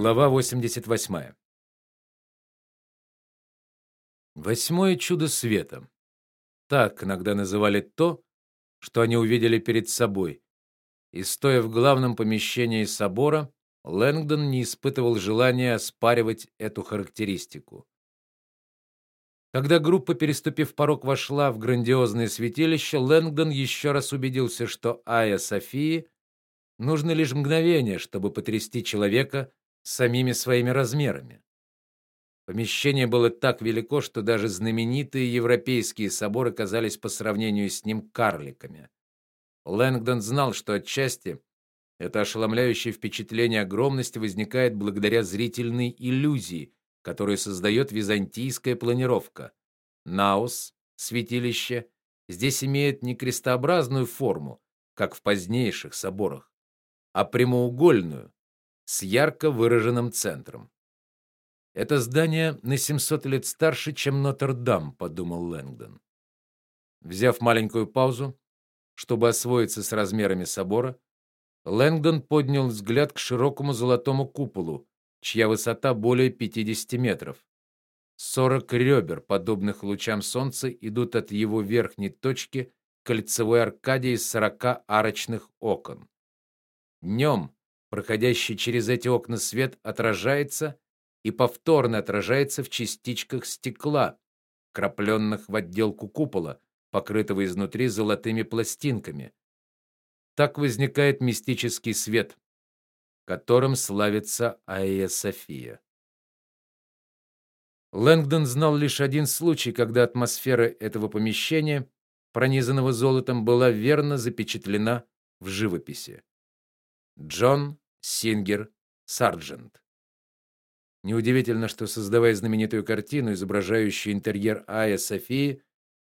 Глава 88. Восьмое чудо света. Так иногда называли то, что они увидели перед собой. И стоя в главном помещении собора, Лэнгдон не испытывал желания оспаривать эту характеристику. Когда группа, переступив порог, вошла в грандиозное святилище, Лэнгдон еще раз убедился, что Ая Софии нужно лишь мгновение, чтобы потрясти человека самими своими размерами. Помещение было так велико, что даже знаменитые европейские соборы казались по сравнению с ним карликами. Лэнгдон знал, что отчасти это ошеломляющее впечатление огромности возникает благодаря зрительной иллюзии, которую создает византийская планировка. Наус, святилище, здесь имеет не крестообразную форму, как в позднейших соборах, а прямоугольную, с ярко выраженным центром. Это здание на 700 лет старше, чем Нотр-Дам, подумал Лэнгдон. Взяв маленькую паузу, чтобы освоиться с размерами собора, Лэнгдон поднял взгляд к широкому золотому куполу, чья высота более 50 метров. 40 ребер, подобных лучам солнца, идут от его верхней точки к кольцевой аркаде из 40 арочных окон. Днем Проходящий через эти окна свет отражается и повторно отражается в частичках стекла, крапленных в отделку купола, покрытого изнутри золотыми пластинками. Так возникает мистический свет, которым славится Айя София. Лэнгдон знал лишь один случай, когда атмосфера этого помещения, пронизанного золотом, была верно запечатлена в живописи. Джон Сингер Сарджент. Неудивительно, что создавая знаменитую картину, изображающую интерьер Айя Софии,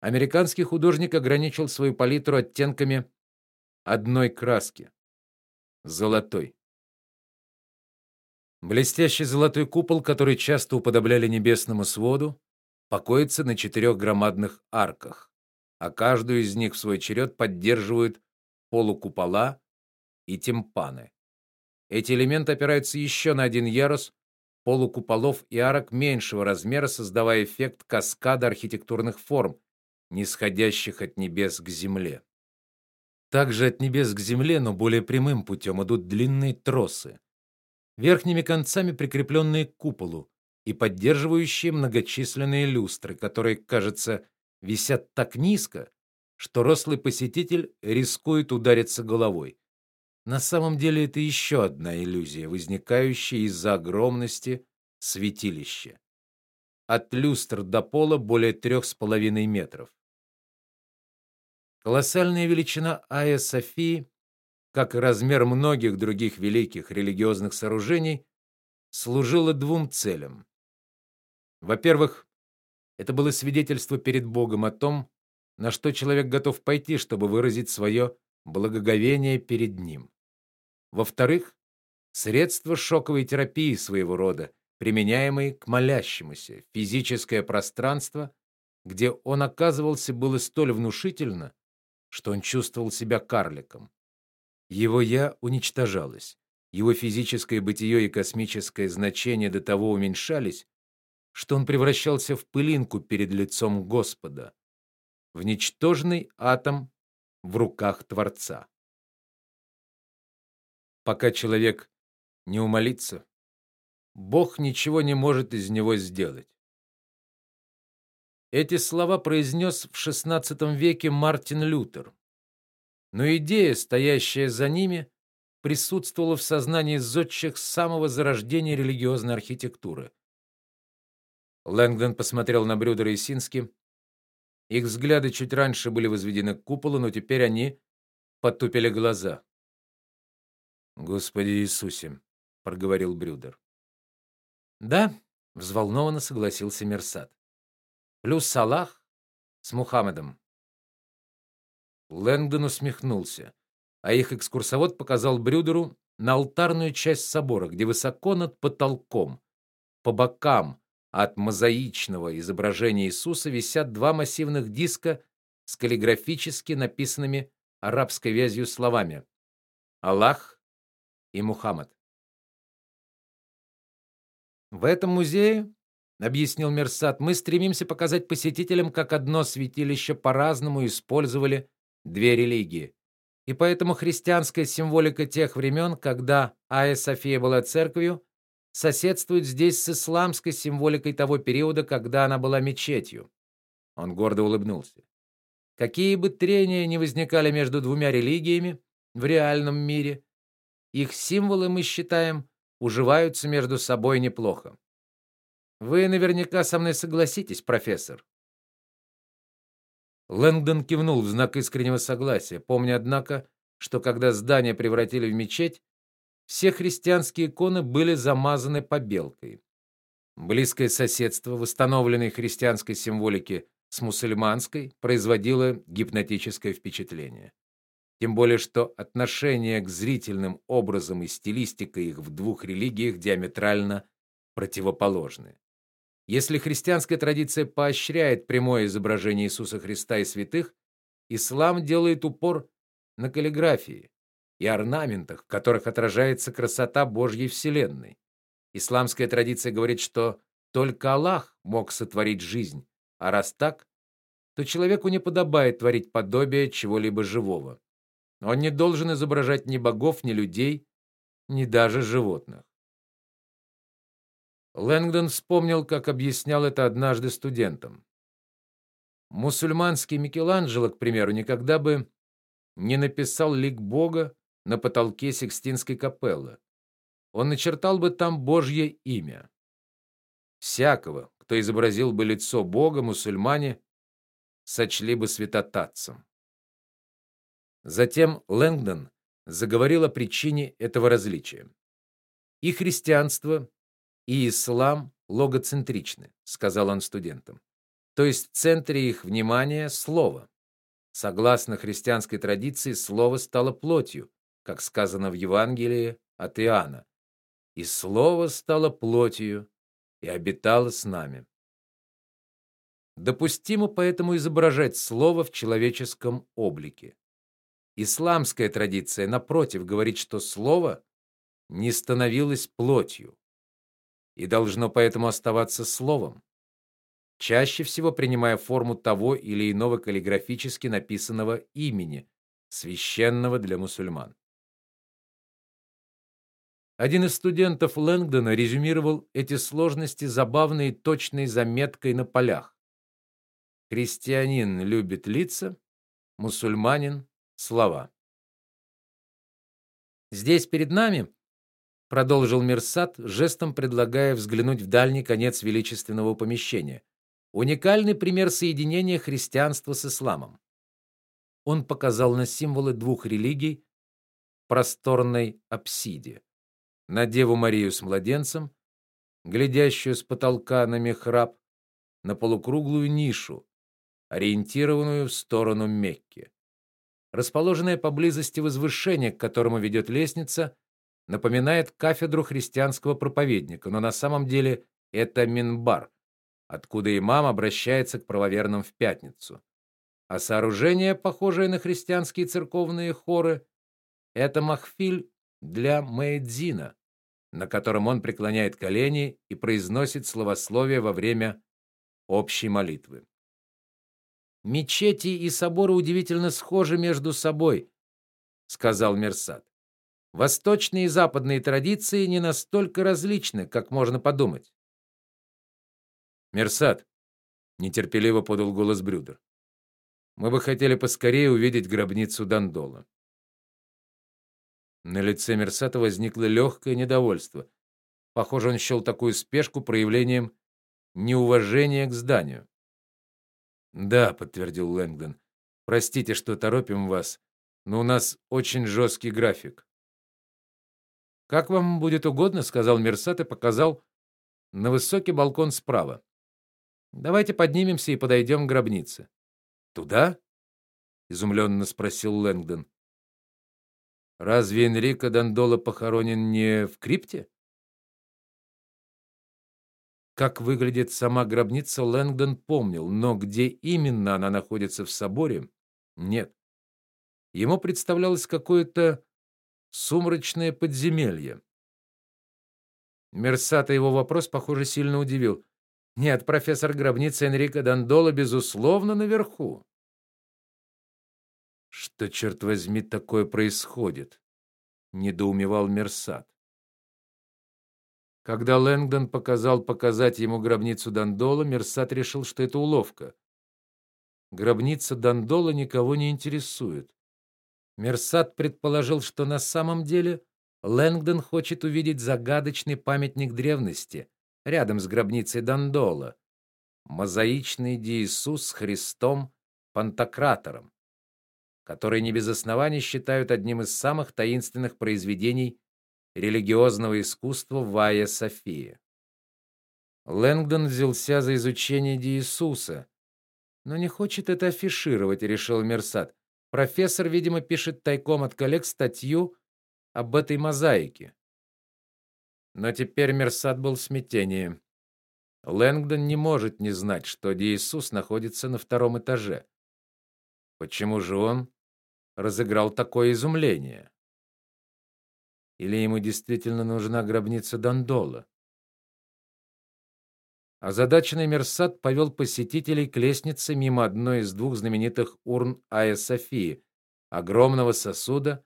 американский художник ограничил свою палитру оттенками одной краски золотой. Блестящий золотой купол, который часто уподобляли небесному своду, покоится на четырех громадных арках, а каждую из них в свой черед поддерживают полукупола и тимпаны. Эти элементы опираются еще на один ярус полукуполов и арок меньшего размера, создавая эффект каскада архитектурных форм, нисходящих от небес к земле. Также от небес к земле, но более прямым путем идут длинные тросы, верхними концами прикрепленные к куполу и поддерживающие многочисленные люстры, которые, кажется, висят так низко, что рослый посетитель рискует удариться головой. На самом деле это еще одна иллюзия, возникающая из-за огромности святилища. От люстр до пола более трех с половиной метров. Колоссальная величина Айя Софии, как и размер многих других великих религиозных сооружений, служила двум целям. Во-первых, это было свидетельство перед Богом о том, на что человек готов пойти, чтобы выразить свое благоговение перед ним. Во-вторых, средство шоковой терапии своего рода, применяемое к молящемуся. Физическое пространство, где он оказывался, было столь внушительно, что он чувствовал себя карликом. Его я уничтожалось. Его физическое бытие и космическое значение до того уменьшались, что он превращался в пылинку перед лицом Господа, в ничтожный атом в руках Творца. Пока человек не умолится, Бог ничего не может из него сделать. Эти слова произнес в XVI веке Мартин Лютер. Но идея, стоящая за ними, присутствовала в сознании зодчих с самого зарождения религиозной архитектуры. Лэнгдон посмотрел на Брюдера и Сински. Их взгляды чуть раньше были возведены к куполу, но теперь они потупили глаза. Господи Иисусе, проговорил Брюдер. Да, взволнованно согласился Мерсат. Плюс Салах с Мухаммедом. Лэнгдон усмехнулся, а их экскурсовод показал Брюдеру на алтарную часть собора, где высоко над потолком, по бокам от мозаичного изображения Иисуса висят два массивных диска с каллиграфически написанными арабской вязью словами: Аллах и Мухаммад. В этом музее, объяснил Мерсат, мы стремимся показать посетителям, как одно святилище по-разному использовали две религии. И поэтому христианская символика тех времен, когда Айя София была церковью, соседствует здесь с исламской символикой того периода, когда она была мечетью. Он гордо улыбнулся. Какие бы трения ни возникали между двумя религиями в реальном мире, их символы мы считаем уживаются между собой неплохо. Вы наверняка со мной согласитесь, профессор. Лэнгдон кивнул в знак искреннего согласия, помня однако, что когда здание превратили в мечеть, все христианские иконы были замазаны побелкой. Близкое соседство восстановленной христианской символики с мусульманской производило гипнотическое впечатление. Тем более что отношение к зрительным образам и стилистика их в двух религиях диаметрально противоположны. Если христианская традиция поощряет прямое изображение Иисуса Христа и святых, ислам делает упор на каллиграфии и орнаментах, в которых отражается красота Божьей вселенной. Исламская традиция говорит, что только Аллах мог сотворить жизнь, а раз так, то человеку не подобает творить подобие чего-либо живого. Он не должен изображать ни богов, ни людей, ни даже животных. Лэнгдон вспомнил, как объяснял это однажды студентам. Мусульманский Микеланджело, к примеру, никогда бы не написал лик Бога на потолке Сикстинской капеллы. Он начертал бы там Божье имя. Всякого, кто изобразил бы лицо Бога, мусульмане сочли бы святотатцем. Затем Лэнгдон заговорил о причине этого различия. И христианство, и ислам логоцентричны, сказал он студентам. То есть в центре их внимания слово. Согласно христианской традиции, слово стало плотью, как сказано в Евангелии от Иоанна. И слово стало плотью и обитало с нами. Допустимо поэтому изображать слово в человеческом облике. Исламская традиция напротив говорит, что слово не становилось плотью и должно поэтому оставаться словом, чаще всего принимая форму того или иного каллиграфически написанного имени, священного для мусульман. Один из студентов Лэнгдона резюмировал эти сложности забавной и точной заметкой на полях. Христианин любит лица, мусульманин слова. Здесь перед нами, продолжил Мирсат, жестом предлагая взглянуть в дальний конец величественного помещения. Уникальный пример соединения христианства с исламом. Он показал на символы двух религий в просторной апсиде. На Деву Марию с младенцем, глядящую с потолка на михраб, на полукруглую нишу, ориентированную в сторону Мекки. Расположенное поблизости возвышение, к которому ведет лестница, напоминает кафедру христианского проповедника, но на самом деле это минбар, откуда имам обращается к правоверным в пятницу. А сооружение, похожее на христианские церковные хоры, это махфиль для муэдзина, на котором он преклоняет колени и произносит словословие во время общей молитвы. Мечети и соборы удивительно схожи между собой, сказал Мерсат. Восточные и западные традиции не настолько различны, как можно подумать. Мерсат нетерпеливо подал голос Брюдер. Мы бы хотели поскорее увидеть гробницу Дандола. На лице Мерсата возникло легкое недовольство. Похоже, он счел такую спешку проявлением неуважения к зданию. Да, подтвердил Лэнгдон. Простите, что торопим вас, но у нас очень жесткий график. Как вам будет угодно, сказал Мерсат и показал на высокий балкон справа. Давайте поднимемся и подойдем к гробнице. Туда? изумленно спросил Лэнгдон. Разве Энрико Дандола похоронен не в крипте? Как выглядит сама гробница, Лэнгдон помнил, но где именно она находится в соборе нет. Ему представлялось какое-то сумрачное подземелье. Мерсата его вопрос, похоже, сильно удивил. Нет, профессор гробница Энрико Дандола безусловно наверху. Что черт возьми такое происходит? недоумевал Мерсат. Когда Лэнгдон показал показать ему гробницу Дандола, Мерсат решил, что это уловка. Гробница Дандола никого не интересует. Мерсат предположил, что на самом деле Лэнгдон хочет увидеть загадочный памятник древности рядом с гробницей Дандола. Мозаичный Иисус с Христом Пантократором, который не без оснований считают одним из самых таинственных произведений религиозного искусства в Айя София. Лэнгдон взялся за изучение Иисуса, но не хочет это афишировать, решил Мерсат. Профессор, видимо, пишет тайком от коллег статью об этой мозаике. Но теперь Мерсат был в смятении. Лэнгдон не может не знать, что Иисус находится на втором этаже. Почему же он разыграл такое изумление? Или ему действительно нужна гробница Дандола? Озадаченный Мерсат повел посетителей к лестнице мимо одной из двух знаменитых урн Айя Софии, огромного сосуда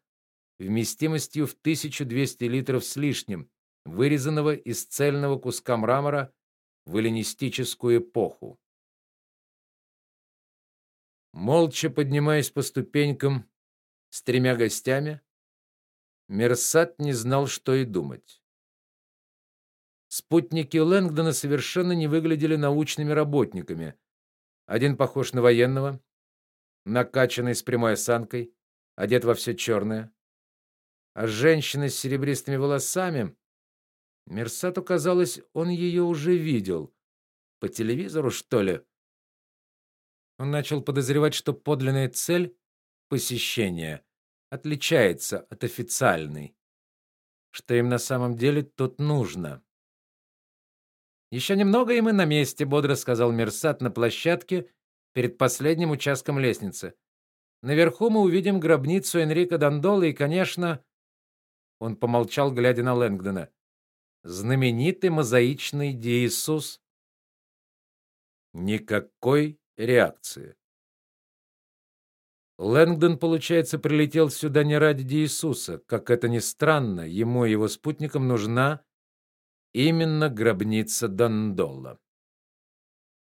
вместимостью в 1200 литров с лишним, вырезанного из цельного куска мрамора в эллинистическую эпоху. Молча поднимаясь по ступенькам с тремя гостями, Мерсат не знал, что и думать. Спутники Лэнгдона совершенно не выглядели научными работниками. Один похож на военного, накачанный с прямой осанкой, одет во все черное. А женщина с серебристыми волосами, Мерсату казалось, он ее уже видел по телевизору, что ли. Он начал подозревать, что подлинная цель посещения отличается от официальной. Что им на самом деле тут нужно? «Еще немного, и мы на месте, бодро сказал Мерсат на площадке перед последним участком лестницы. Наверху мы увидим гробницу Энрико Дандола и, конечно, он помолчал, глядя на Лэнгдона. Знаменитый мозаичный Иисус. Никакой реакции. Лэнгдон, получается, прилетел сюда не ради Иисуса. Как это ни странно, ему и его спутникам нужна Именно гробница Дандола.